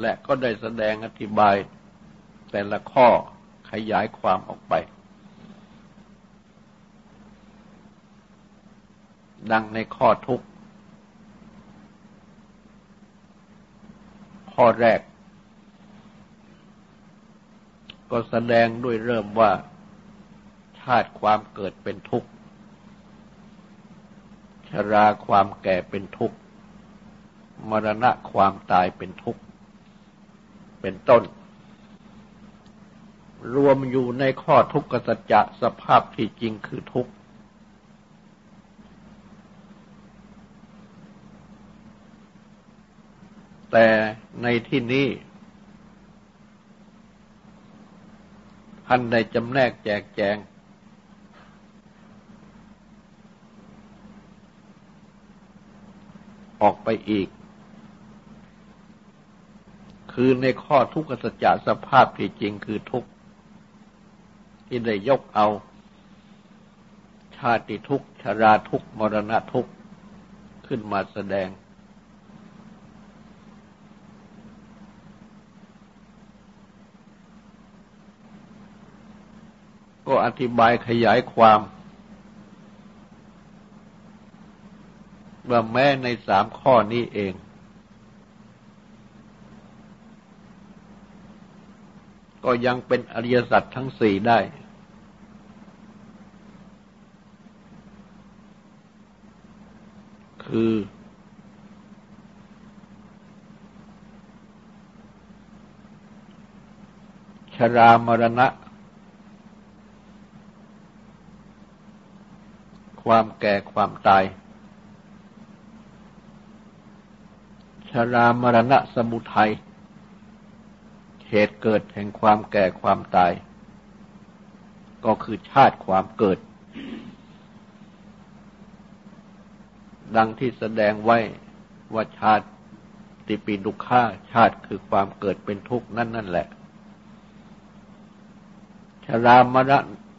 และก็ได้แสดงอธิบายแต่ละข้อขยายความออกไป ดังในข้อทุกข้อแรก ก็แสดงด้วยเริ่มว่า ชาติความเกิดเป็นทุกข์ชราความแก่เป็นทุกข์มรณะความตายเป็นทุกข์ เป็นต้น รวมอยู่ในข้อทุกขสัจจะสภาพที่จริงคือทุกข์ แต่ในที่นี้ท่านได้จำแนกแจกแจง ออกไปอีก คือในข้อทุกขสัจจะสภาพที่จริงคือทุกข์ที่ได้ยกเอา ชาติทุกข์ชราทุกข์มรณะทุกข์ขึ้นมาแสดง ก็อธิบายขยายความว่าแม้ในสามข้อนี้เอง ก็ยังเป็นอริยสัจทั้งสี่ได้ คือ ชรามรณะ ความแก่ความตาย ชรามรณะสมุทัย เหตุเกิดแห่งความแก่ความตาย ก็คือชาติความเกิด ดังที่แสดงไว้ว่าชาติติปีดุข้าชาติคือความเกิดเป็นทุกข์นั่นนั่นแหละ ชรามรณะ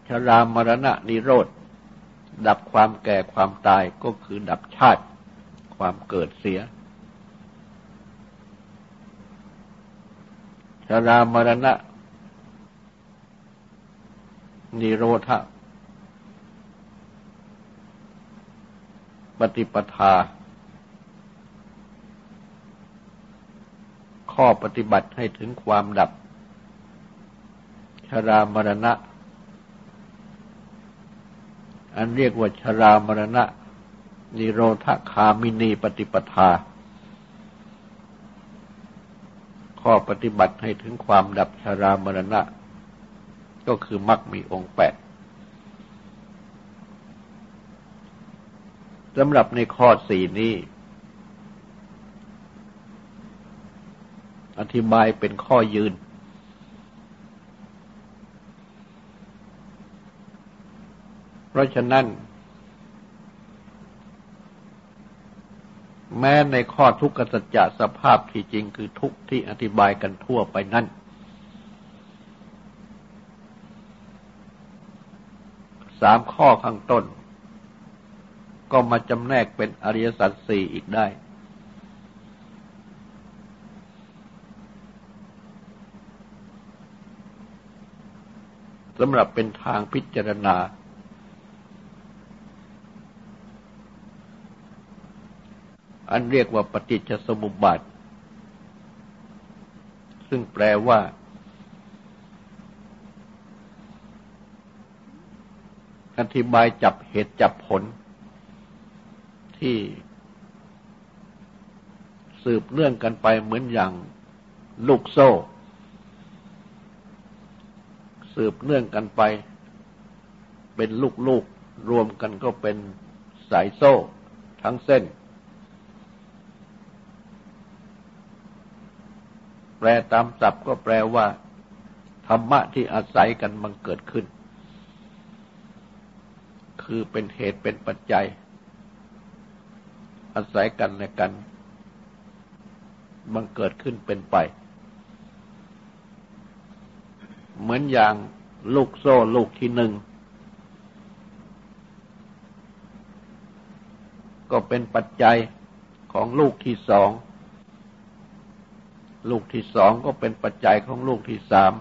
ชรามรณะนิโรธ ดับความแก่ความตายก็คือดับชาติความเกิดเสีย ชรามรณะ นิโรธปฏิปทา ข้อปฏิบัติให้ถึงความดับ ชรามรณะ อันเรียกว่าชรามรณะ นิโรธคามินีปฏิปทา ข้อปฏิบัติให้ถึงความดับชารามรณะ ก็คือมรรคมีองค์แปดสำหรับในข้อสี่นี้ อธิบายเป็นข้อยืน เพราะฉะนั้น แม้ในข้อทุกขสัจจะสภาพที่จริงคือทุกที่อธิบายกันทั่วไปนั้นสามข้อข้างต้น ก็มาจำแนกเป็นอริยสัจสี่อีกได้ สำหรับเป็นทางพิจารณา อันเรียกว่าปฏิจจสมุปบาท ซึ่งแปลว่า อธิบายจับเหตุจับผล ที่ สืบเนื่องกันไปเหมือนอย่างลูกโซ่ สืบเนื่องกันไป เป็นลูกๆรวมกันก็เป็นสายโซ่ทั้งเส้น แปลตามศัพท์ก็แปลว่า ธรรมะที่อาศัยกันมันเกิดขึ้น คือเป็นเหตุเป็นปัจจัย อาศัยกันและกัน มันเกิดขึ้นเป็นไป เหมือนอย่างลูกโซ่ลูกที่หนึ่ง ก็เป็นปัจจัยของลูกที่สอง ลูกที่สองก็เป็นปัจจัยของลูกที่สาม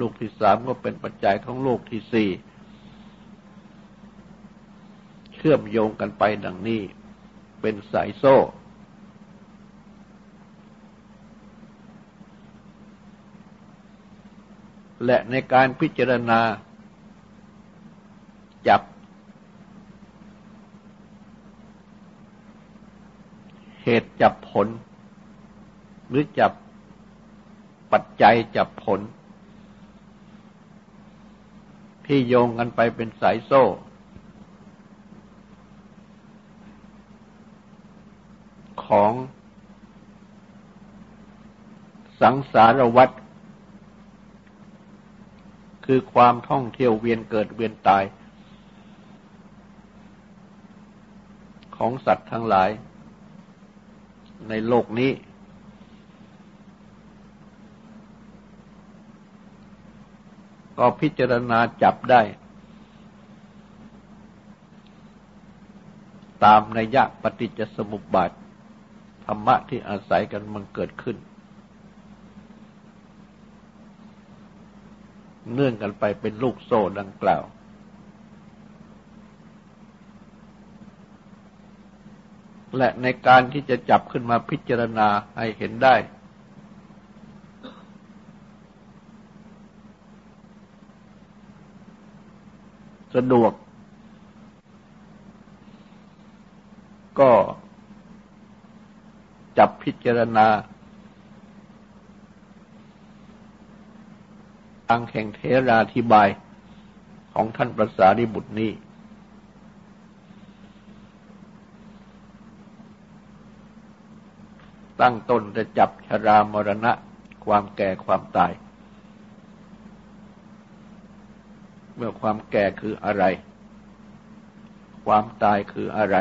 ลูกที่สามก็เป็นปัจจัยของลูกที่สี่ เชื่อมโยงกันไปดังนี้ เป็นสายโซ่ และในการพิจารณา จับ เหตุจับผล หรือจับปัจจัยจับผล ที่โยงกันไปเป็นสายโซ่ ของสังสารวัฏคือความท่องเที่ยวเวียนเกิดเวียนตาย ของสัตว์ทั้งหลาย ในโลกนี้ ก็พิจารณาจับได้ ตามนัยยะปฏิจจสมุปบาท ธรรมะที่อาศัยกันมันเกิดขึ้น เนื่องกันไปเป็นลูกโซ่ดังกล่าว และในการที่จะจับขึ้นมาพิจารณาให้เห็นได้ สะดวก ก็จับพิจารณา ทางแห่งเทราธิบายของท่านประสาริบุตรนี้ ตั้งต้นจะจับชรามรณะความแก่ความตาย เมื่อความแก่คืออะไร ความตายคืออะไร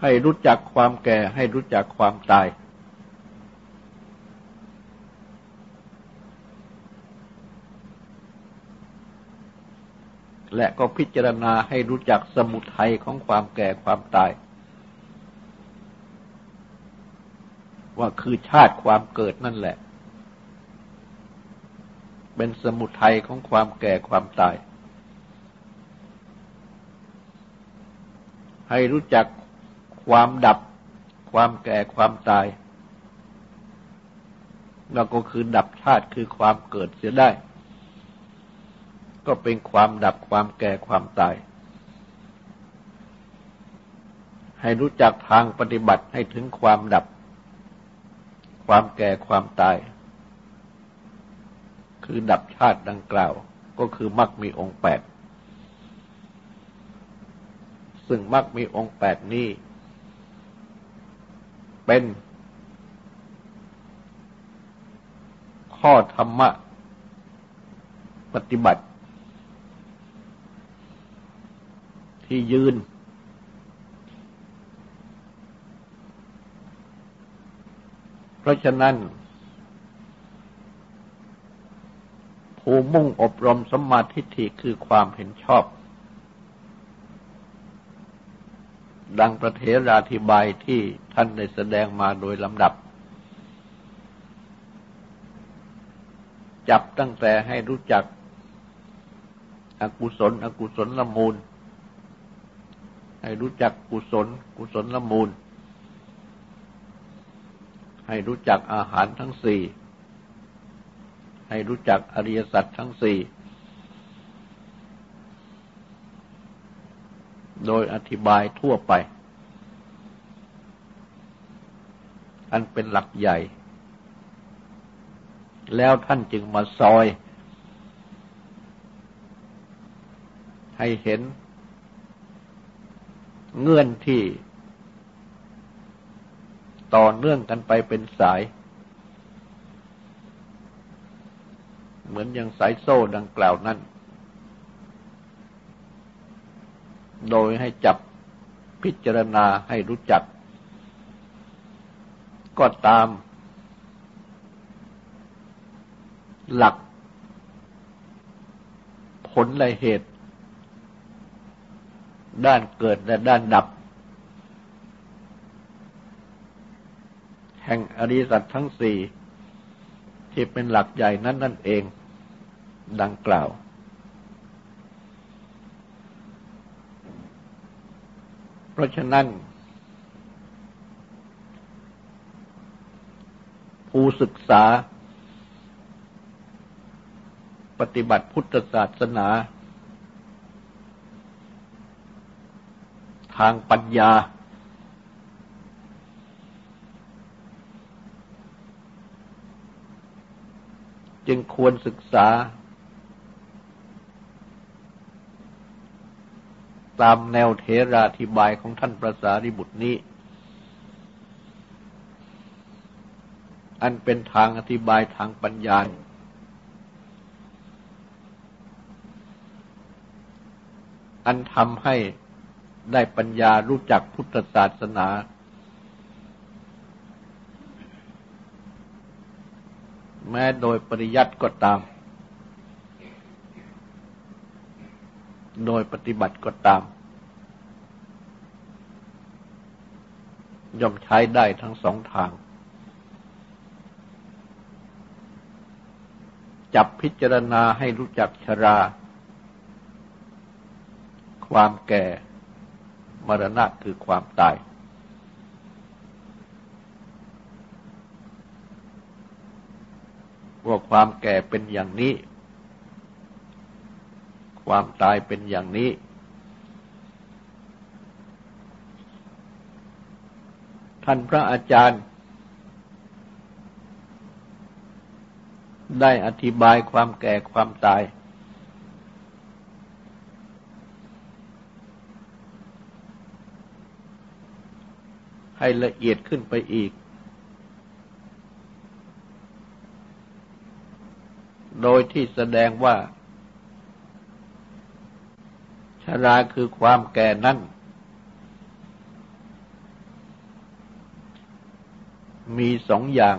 ให้รู้จักความแก่ให้รู้จักความตาย และก็พิจารณาให้รู้จักสมุทัยของความแก่ความตาย ว่าคือชาติความเกิดนั่นแหละ เป็นสมุทัยของความแก่ความตาย ให้รู้จักความดับ ความแก่ความตาย แล้วก็คือดับชาติคือความเกิดเสียได้ ก็เป็นความดับความแก่ความตาย ให้รู้จักทางปฏิบัติให้ถึงความดับ ความแก่ความตาย คือดับชาติดังกล่าว ก็คือมรรคมีองค์แปด ซึ่งมรรคมีองค์แปดนี้ เป็น ข้อธรรมะ ปฏิบัติ ที่ยืน เพราะฉะนั้น ผู้มุ่งอบรมสมาธิฐิคือความเห็นชอบ ดังประเทราธิบายที่ท่านได้แสดงมาโดยลำดับ จับตั้งแต่ให้รู้จักอกุศล อกุศลละมูล ให้รู้จักกุศล กุศลละมูล ให้รู้จักอาหารทั้งสี่ ให้รู้จักอริยสัจทั้งสี่ โดยอธิบายทั่วไป อันเป็นหลักใหญ่ แล้วท่านจึงมาซอย ให้เห็น เงื่อนที่ ต่อเนื่องกันไปเป็นสาย เหมือนอย่างสายโซ่ดังกล่าวนั้น โดยให้จับพิจารณาให้รู้จัก ก็ตาม หลัก ผลและเหตุ ด้านเกิดและด้านดับ แห่งอริสัตทั้งสี่ ที่เป็นหลักใหญ่นั้นนั่นเอง ดังกล่าว เพราะฉะนั้น ผู้ศึกษา ปฏิบัติพุทธศาสนา ทางปัญญา จึงควรศึกษา ตามแนวเทราธิบายของท่านประสาริบุตรนี้ อันเป็นทางอธิบายทางปัญญาอันทำให้ได้ปัญญารู้จักพุทธศาสนา ม้โดยปริยัติก็ตาม โดยปฏิบัติก็ตาม ย่อมใช้ได้ทั้งสองทาง จับพิจารณาให้รู้จักชรา ความแก่ มรณะคือความตาย ว่าความแก่เป็นอย่างนี้ ความตายเป็นอย่างนี้ ท่านพระอาจารย์ ได้อธิบายความแก่ความตาย ให้ละเอียดขึ้นไปอีก โดยที่แสดงว่าชราคือความแก่นั้นมีสองอย่าง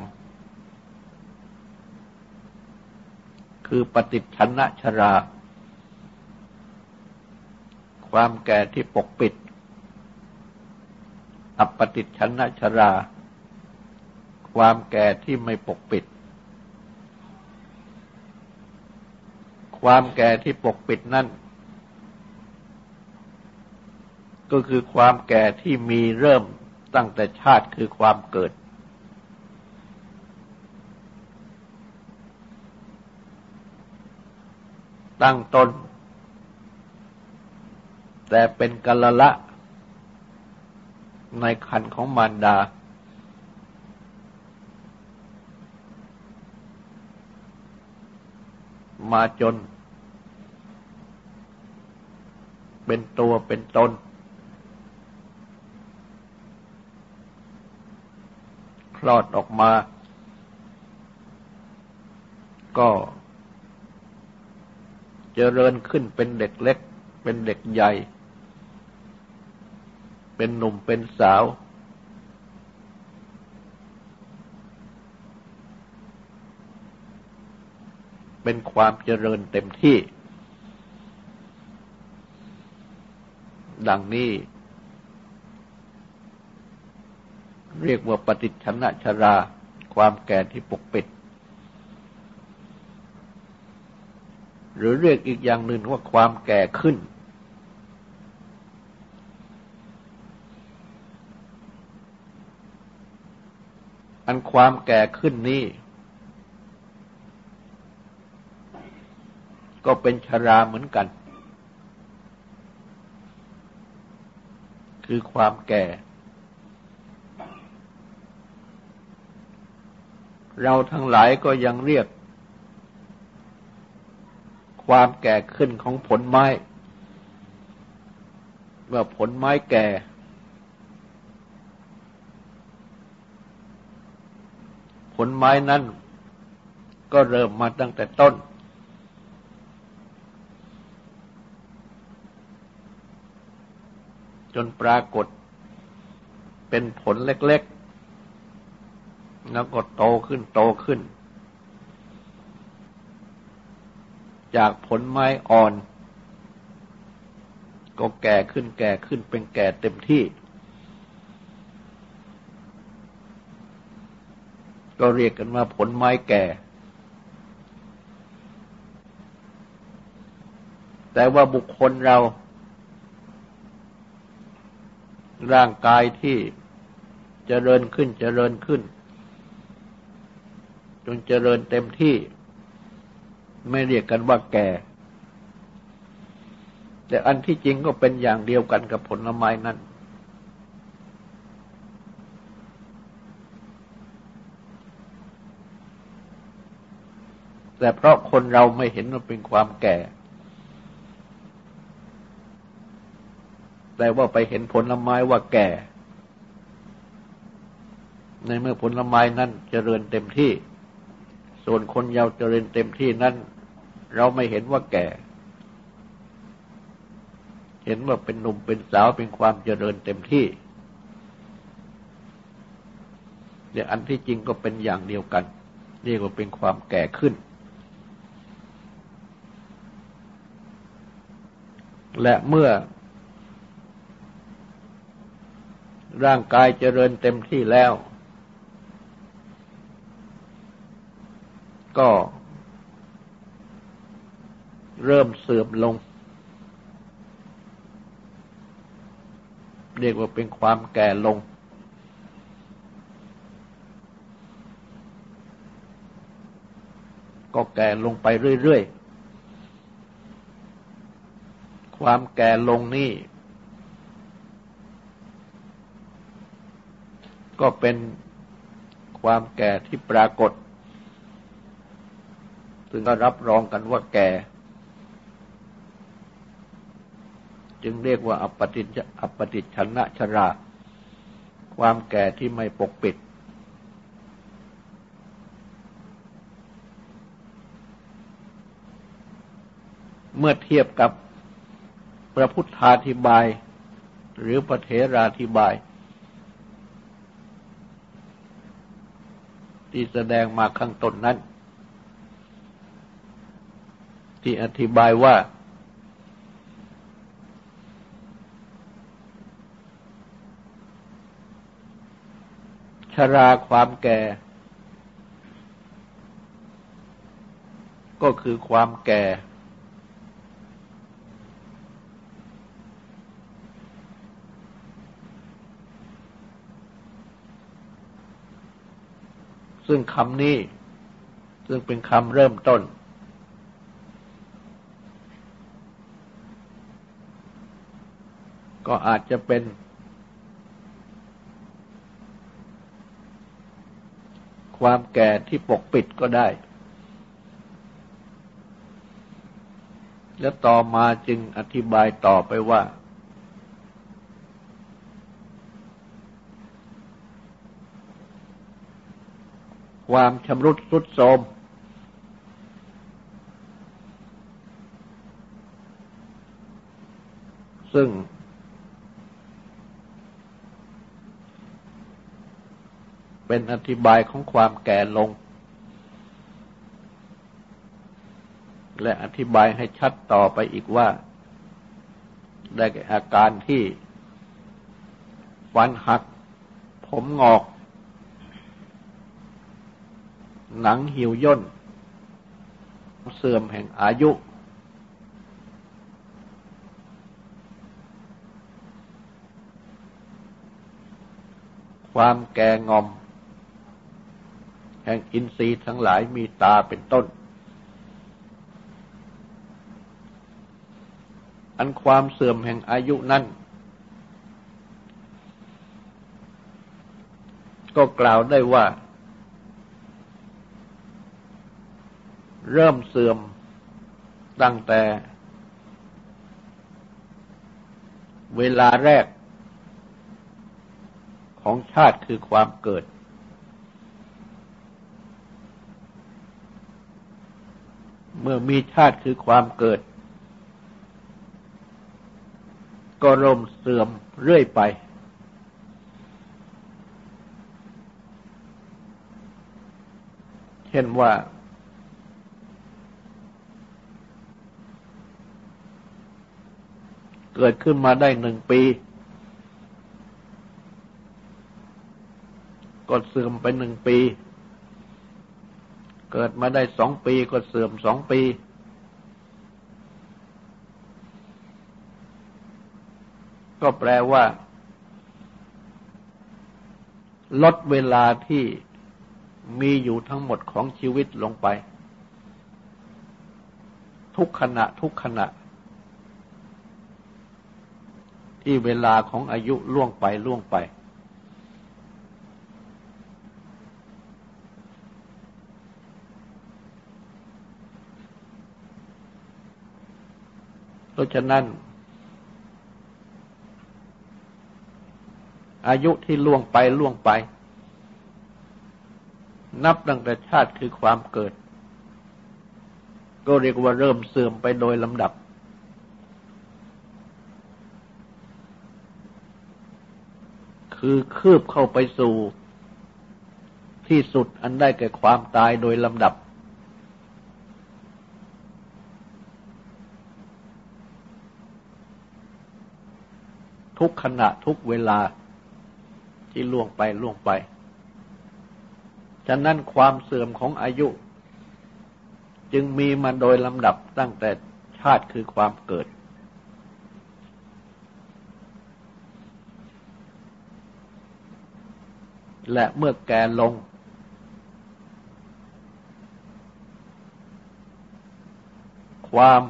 คือปฏิชนะชรา ความแก่ที่ปกปิด อัปฏิชนะชรา ความแก่ที่ไม่ปกปิด ความแก่ที่ปกปิดนั่น ก็คือความแก่ที่มีเริ่มตั้งแต่ชาติคือความเกิด ตั้งตนแต่เป็นกัลละ ในคันของมารดา มาจน เป็นตัวเป็นตน คลอดออกมา ก็เจริญขึ้นเป็นเด็กเล็ก เป็นเด็กใหญ่ เป็นหนุ่มเป็นสาว เป็นความเจริญเต็มที่ ดังนี้ เรียกว่าปฏิชนะชรา ความแก่ที่ปกปิด หรือเรียกอีกอย่างหนึ่งว่าความแก่ขึ้น อันความแก่ขึ้นนี้ ก็เป็นชราเหมือนกัน คือความแก่ เราทั้งหลายก็ยังเรียก ความแก่ขึ้นของผลไม้ว่าผลไม้แก่ผลไม้นั้นก็เริ่มมาตั้งแต่ต้น จนปรากฏเป็นผลเล็กๆ แล้วก็โตขึ้นโตขึ้น จากผลไม้อ่อน ก็แก่ขึ้นแก่ขึ้นเป็นแก่เต็มที่ ก็เรียกกันว่าผลไม้แก่ แต่ว่าบุคคลเรา ร่างกายที่เจริญขึ้นเจริญขึ้น จนเจริญเต็มที่ ไม่เรียกกันว่าแก่ แต่อันที่จริงก็เป็นอย่างเดียวกันกับผลไม้นั้น แต่เพราะคนเราไม่เห็นว่าเป็นความแก่ แต่ว่าไปเห็นผลไม้ว่าแก่ ในเมื่อผลไม้นั้นเจริญเต็มที่ ส่วนคนเยาว์เจริญเต็มที่นั้น เราไม่เห็นว่าแก่ เห็นว่าเป็นหนุ่มเป็นสาวเป็นความเจริญเต็มที่เดี๋ยอันที่จริงก็เป็นอย่างเดียวกันเรียกว่าเป็นความแก่ขึ้น และเมื่อ ร่างกายเจริญเต็มที่แล้ว ก็เริ่มเสื่อมลง เรียกว่าเป็นความแก่ลง ก็แก่ลงไปเรื่อยๆ ความแก่ลงนี่ ก็เป็นความแก่ที่ปรากฏ ซึ่งก็รับรองกันว่าแก่ จึงเรียกว่าอัปติอปติชนะชรา ความแก่ที่ไม่ปกปิด เมื่อเทียบกับพระพุทธาธิบาย หรือปเทราธิบาย ที่แสดงมาข้างต้นนั้น ที่อธิบายว่า ชราความแก่ ก็คือความแก่ ซึ่งคำนี้ ซึ่งเป็นคำเริ่มต้น ก็อาจจะเป็น ความแก่ที่ปกปิดก็ได้ แล้วต่อมาจึงอธิบายต่อไปว่า ความชำรุดทรุดโทรมซึ่ง เป็นอธิบายของความแก่ลง และอธิบายให้ชัดต่อไปอีกว่า ได้แก่อาการที่ฟันหัก ผมงอก หนังหิวย่น เสื่อมแห่งอายุ ความแก่งอม แห่งอินทรีย์ทั้งหลายมีตาเป็นต้น อันความเสื่อมแห่งอายุนั้นก็กล่าวได้ว่า เริ่มเสื่อมตั้งแต่ เวลาแรกของชาติคือความเกิด เมื่อมีชาติคือความเกิด ก็ร่มเสื่อมเรื่อยไปเช่นว่า เกิดขึ้นมาได้หนึ่งปี ก็เสื่อมไปหนึ่งปี เกิดมาได้สองปีก็เสื่อมสองปี ก็แปลว่า ลดเวลาที่มีอยู่ทั้งหมดของชีวิตลงไป ทุกขณะทุกขณะ ที่เวลาของอายุล่วงไปล่วงไป เพราะฉะนั้น อายุที่ล่วงไปล่วงไป นับตั้งแต่ชาติคือความเกิด ก็เรียกว่าเริ่มเสื่อมไปโดยลำดับ คือคืบเข้าไปสู่ ที่สุดอันได้แก่ความตายโดยลำดับ ทุกขณะทุกเวลาที่ล่วงไปล่วงไป ฉะนั้นความเสื่อมของอายุ จึงมีมาโดยลำดับตั้งแต่ชาติคือความเกิด และเมื่อแก่ลง ความ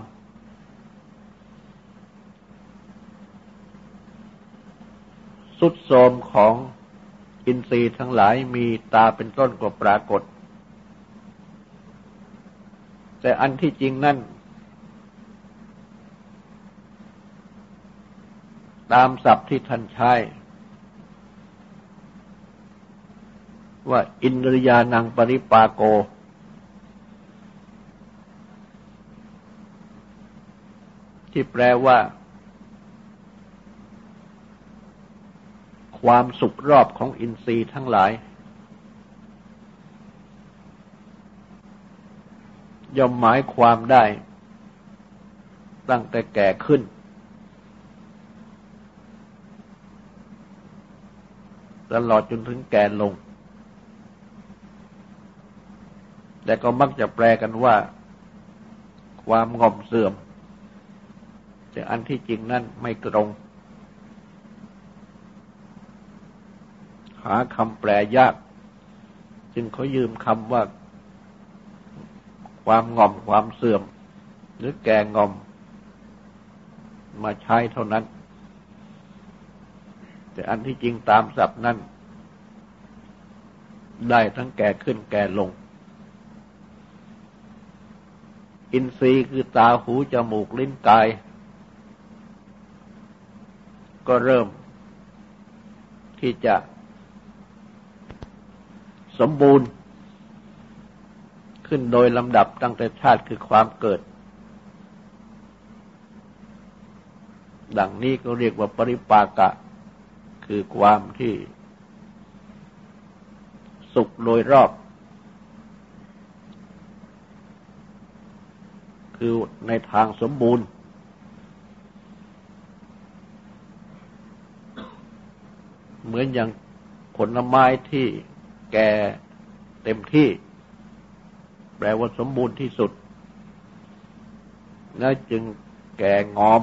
สุดโทมของอินทรีย์ทั้งหลายมีตาเป็นต้นก็ปรากฏ แต่อันที่จริงนั่น ตามศัพท์ที่ท่านใช้ ว่าอินรียานังปริปาโก ที่แปลว่า ความสุขรอบของอินทรีย์ทั้งหลาย ย่อมหมายความได้ ตั้งแต่แก่ขึ้นตลอดจนถึงแก่ลง แต่ก็มักจะแปลกันว่าความง่อมเสื่อม แต่อันที่จริงนั่นไม่ตรง หาคำแปลยาก จึงเขายืมคำว่า ความงอมความเสื่อม หรือแก่งอม มาใช้เท่านั้น แต่อันที่จริงตามศัพท์นั้น ได้ทั้งแก่ขึ้นแก่ลง อินทรีย์คือตาหูจมูกลิ้นกาย ก็เริ่มที่จะสมบูรณ์ขึ้นโดยลำดับตั้งแต่ชาติคือความเกิด ดังนี้ก็เรียกว่าปริปากะ คือความที่สุขโดยรอบ คือในทางสมบูรณ์ เหมือนอย่างผลไม้ที่แก่เต็มที่ แปลว่าสมบูรณ์ที่สุด แล้วจึงแก่งอม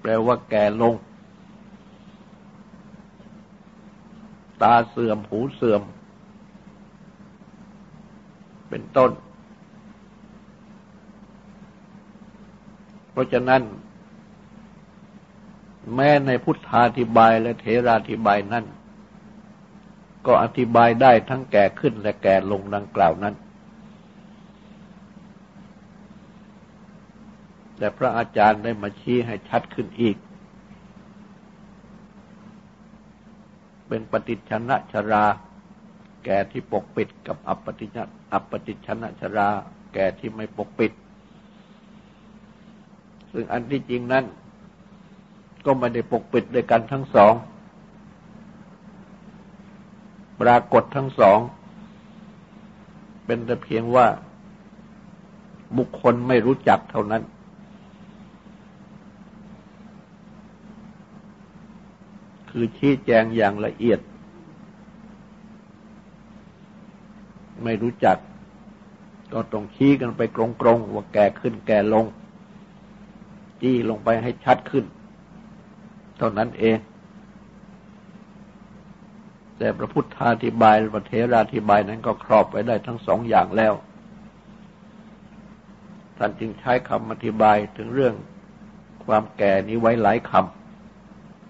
แปลว่าแก่ลง ตาเสื่อมหูเสื่อม เป็นต้น เพ ราะฉะนั้น แม้ในพุทธาธิบายและเทราธิบายนั้น ก็อธิบายได้ทั้งแก่ขึ้นและแก่ลงดังกล่าวนั้น แต่พระอาจารย์ได้มาชี้ให้ชัดขึ้นอีก เป็นปฏิชนะชรา แก่ที่ปกปิดกับอัปปฏิชนะอัปปฏิชนะชรา แก่ที่ไม่ปกปิด ซึ่งอันที่จริงนั้น ก็ไม่ได้ปกปิดด้วยกันทั้งสอง ปรากฏทั้งสอง เป็นแต่เพียงว่าบุคคลไม่รู้จักเท่านั้น คือชี้แจงอย่างละเอียด ไม่รู้จัก ก็ต้องชี้กันไปกรงๆว่าแก่ขึ้นแก่ลง จี้ลงไปให้ชัดขึ้น เท่านั้นเอง แต่พระพุทธาธิบายพระเทราธิบายนั้นก็ครอบไปได้ทั้งสองอย่างแล้ว ท่านจึงใช้คำอธิบายถึงเรื่องความแก่นี้ไว้หลายค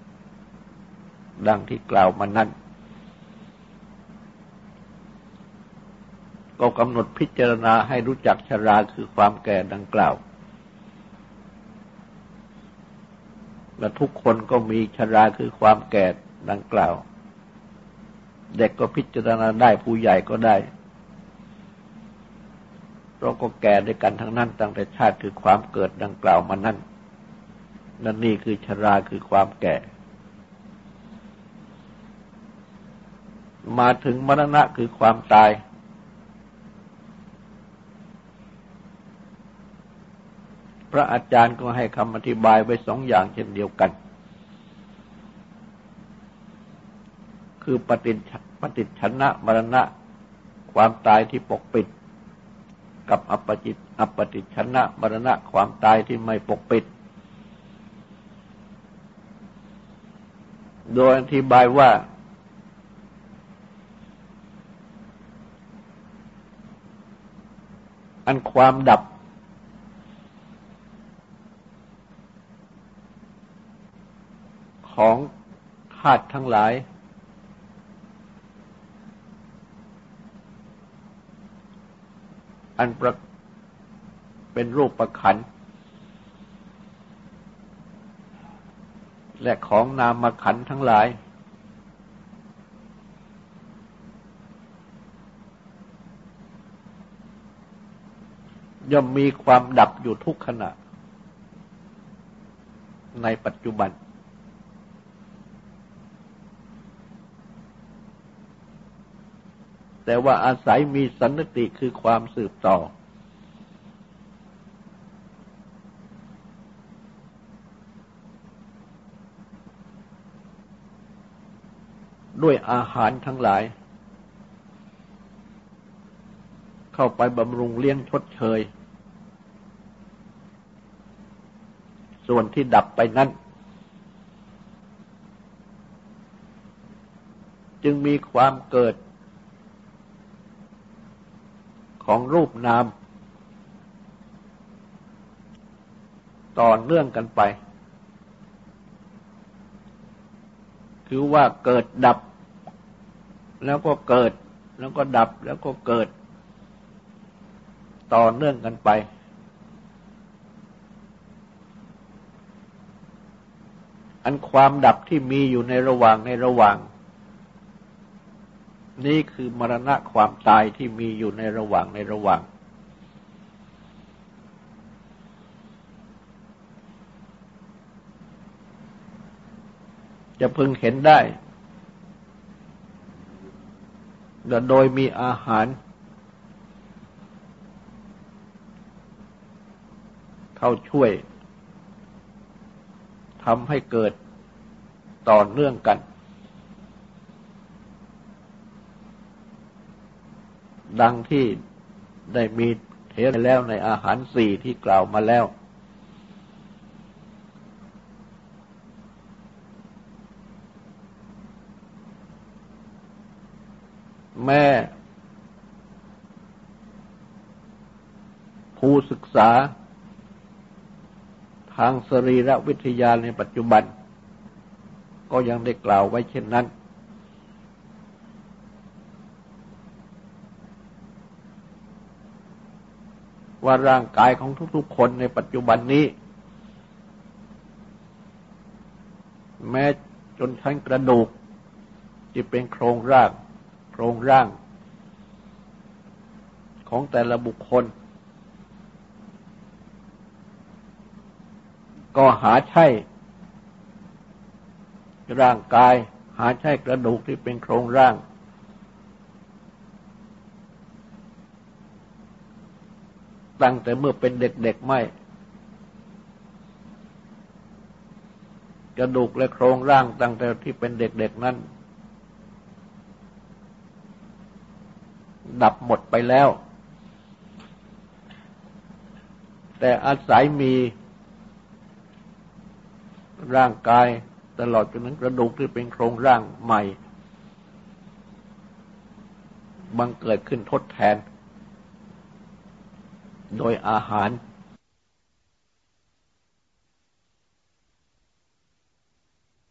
ำดังที่กล่าวมานั้น ก็กำหนดพิจารณาให้รู้จักชราคือความแก่ดังกล่าว และทุกคนก็มีชราคือความแก่ดังกล่าว เด็กก็พิจารณาได้ผู้ใหญ่ก็ได้เราก็แก่ด้วยกันทั้งนั้นตั้งแต่ชาติคือความเกิดดังกล่าวมานั่นนั่นนี่คือชราคือความแก่ มาถึงมรณะคือความตาย ระอาจารย์ก็ให้คำอธิบายไว้สองอย่างเช่นเดียวกัน คือปฏิปฏิชนะมรณะ ความตายที่ปกปิด กับอปจิตอปฏิชนะมรณะ ความตายที่ไม่ปกปิด โดยอธิบายว่าอันความดับ ของธาตุทั้งหลาย อันประเป็นรูปประขันและของนามขันทั้งหลาย ย่อมมีความดับอยู่ทุกขณะ ในปัจจุบัน แต่ว่าอาศัยมีสันนติคือความสืบต่อ ด้วยอาหารทั้งหลาย เข้าไปบำรุงเลี้ยงชดเชย ส่วนที่ดับไปนั้นจึงมีความเกิด ของรูปนาม ต่อเนื่องกันไป คือว่าเกิดดับ แล้วก็เกิด แล้วก็ดับแล้วก็เกิด ต่อเนื่องกันไป อันความดับที่มีอยู่ในระหว่างในระหว่าง นี่คือมรณะความตายที่มีอยู่ในระหว่างในระหว่าง จะพึงเห็นได้โดยมีอาหาร เข้าช่วยทำให้เกิดต่อเนื่องกัน ดังที่ได้มีเทศแล้วในอาหารสี่ที่กล่าวมาแล้ว แม่ผู้ศึกษา ทางสรีรวิทยาในปัจจุบัน ก็ยังได้กล่าวไว้เช่นนั้น ว่าร่างกายของทุกๆคนในปัจจุบันนี้ แม้จนชั้นกระดูกที่เป็นโครงร่าง โครงร่าง ของแต่ละบุคคล ก็หาใช่ ร่างกายหาใช่กระดูกที่เป็นโครงร่าง ตั้งแต่เมื่อเป็นเด็กๆไม่ กระดูกและโครงร่างตั้งแต่ที่เป็นเด็กๆนั้น ดับหมดไปแล้ว แต่อาศัยมีร่างกายตลอดจนถึงกระดูกที่เป็นโครงร่างใหม่ บังเกิดขึ้นทดแทน โดยอาหาร